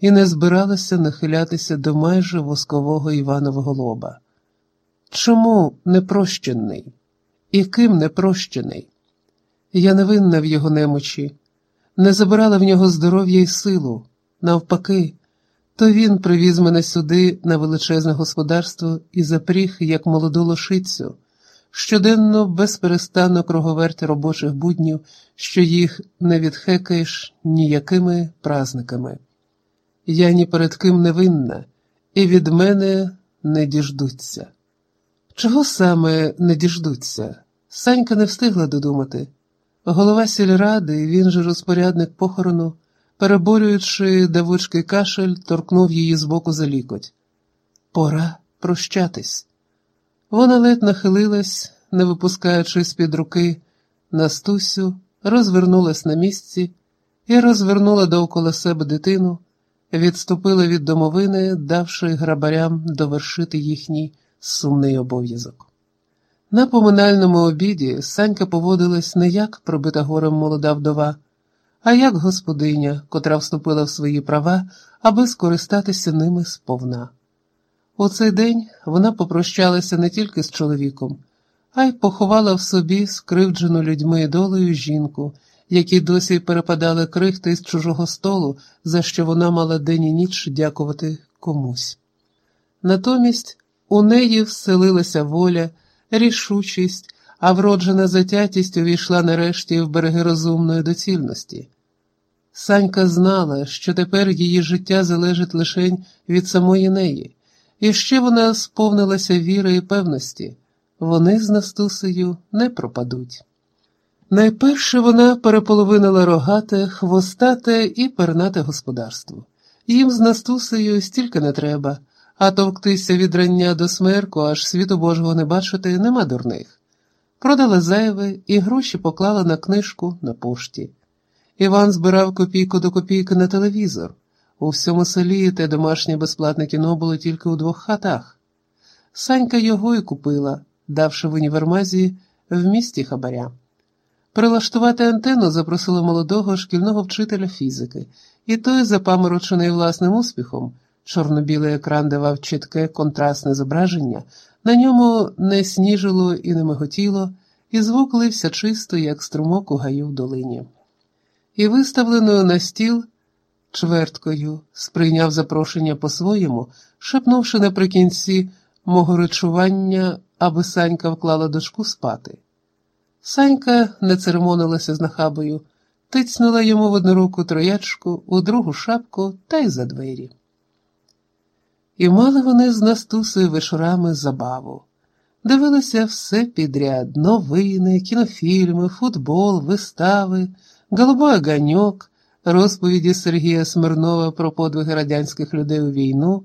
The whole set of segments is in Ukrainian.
і не збиралася нахилятися до майже воскового Іванового лоба. Чому непрощений? І ким непрощений? Я не винна в його немочі, не забирала в нього здоров'я і силу. Навпаки, то він привіз мене сюди на величезне господарство і запріг, як молоду лошицю, щоденно безперестанно круговерти робочих буднів, що їх не відхекаєш ніякими празниками. Я ні перед ким не винна, і від мене не діждуться. Чого саме не діждуться? Санька не встигла додумати. Голова сільради, він же розпорядник похорону, переборюючи давучкий кашель, торкнув її збоку за лікоть. Пора прощатись. Вона ледь нахилилась, не випускаючи з-під руки Настусю, розвернулась на місці і розвернула довкола себе дитину, відступила від домовини, давши грабарям довершити їхній сумний обов'язок. На поминальному обіді Санька поводилась не як пробита горем молода вдова, а як господиня, котра вступила в свої права, аби скористатися ними сповна. У цей день вона попрощалася не тільки з чоловіком, а й поховала в собі скривджену людьми долею жінку, якій досі перепадали крихти з чужого столу, за що вона мала день і ніч дякувати комусь. Натомість у неї вселилася воля, рішучість, а вроджена затятість увійшла нарешті в береги розумної доцільності. Санька знала, що тепер її життя залежить лише від самої неї, і ще вона сповнилася віри і певності вони з Настусею не пропадуть. Найперше вона переполовинила рогате, хвостате і пернате господарство. Їм з Настусею стільки не треба, а товктися від рання до смерку, аж світу Божого не бачити, нема дурних. Продала зайве і гроші поклала на книжку на пошті. Іван збирав копійку до копійки на телевізор. У всьому селі те домашнє безплатне кіно було тільки у двох хатах. Санька його й купила, давши в універмазі в місті хабаря. Прилаштувати антенну запросила молодого шкільного вчителя фізики, і той, запаморочений власним успіхом, чорно-білий екран давав чітке контрастне зображення, на ньому не сніжило і не миготіло, і звук лився чисто, як струмок у гаю в долині. І виставленою на стіл чверткою сприйняв запрошення по-своєму, шепнувши наприкінці мого речування, аби Санька вклала дочку спати. Санька не церемонилася з нахабою, тицнула йому в одну руку троячку, у другу шапку та й за двері. І мали вони з Настусою вечорами забаву. Дивилися все підряд: новини, кінофільми, футбол, вистави, голубой огоньок, розповіді Сергія Смирнова про подвиги радянських людей у війну,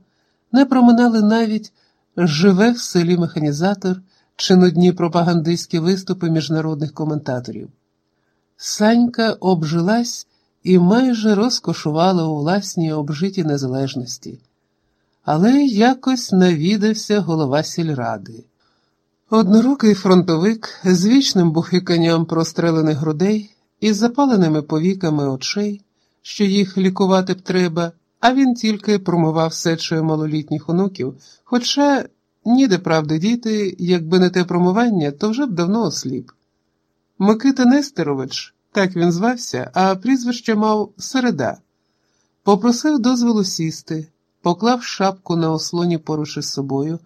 не проминали навіть живе в селі механізатор чи нудні пропагандистські виступи міжнародних коментаторів. Санька обжилась і майже розкошувала у власній обжитій незалежності, але якось навідався голова сільради. Однорукий фронтовик з вічним бухиканням прострелених грудей і запаленими повіками очей, що їх лікувати б треба, а він тільки промивав сечою малолітніх онуків, хоча ніде правди діти, якби не те промивання, то вже б давно осліп. Микита Нестерович, так він звався, а прізвище мав середа, попросив дозволу сісти, поклав шапку на ослоні поруч із собою,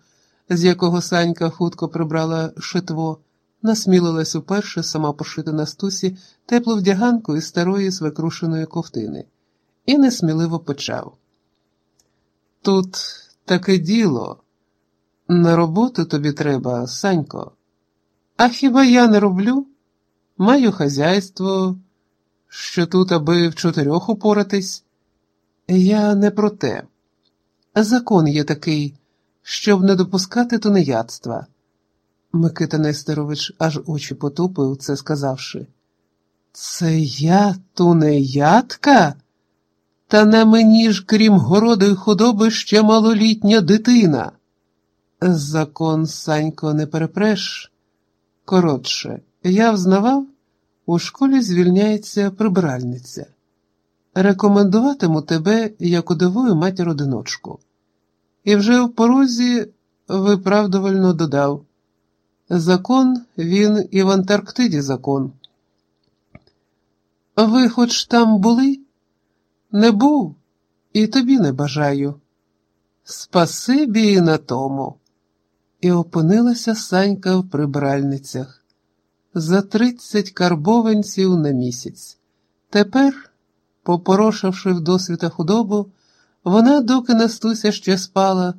з якого Санька хутко прибрала шитво, насмілилась уперше сама пошити на стусі теплу вдяганку із старої свекрушеної ковтини, і несміливо почав. Тут таке діло. На роботу тобі треба, Санько. А хіба я не роблю? Маю хазяйство, що тут, аби в чотирьох упоратись. Я не про те. Закон є такий, щоб не допускати тунеядства. Микита Нестерович аж очі потупив, це сказавши. Це я тунеядка? Та на мені ж, крім городу й худоби, ще малолітня дитина. Закон, Санько, не перепреш. Коротше, я взнавав, у школі звільняється прибиральниця. рекомендуватиму тебе як удовую матір одиночку. І вже в порозі виправдувально додав закон він і в Антарктиді закон. Ви хоч там були? Не був, і тобі не бажаю. Спасибі і на тому. І опинилася Санька в прибиральницях за тридцять карбованців на місяць. Тепер, попорошивши в досвіта худобу, вона, доки Настуся ще спала,